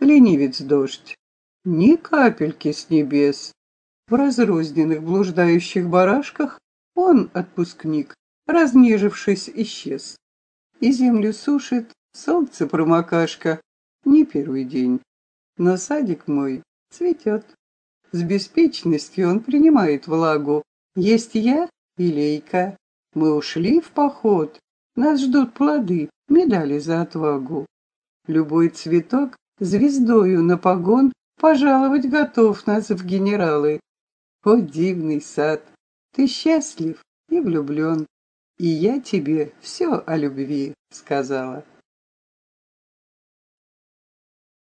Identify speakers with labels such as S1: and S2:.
S1: ленивец дождь, ни капельки с небес. В разрозненных блуждающих барашках он, отпускник, разнежившись, исчез. И землю сушит солнце промокашка, не первый день. Но садик мой цветет. С беспечностью он принимает влагу. Есть я и лейка. Мы ушли в поход. Нас ждут плоды, медали за отвагу. Любой цветок звездою на погон пожаловать готов нас в генералы. О, дивный сад, ты счастлив и влюблен, и я тебе все о любви сказала.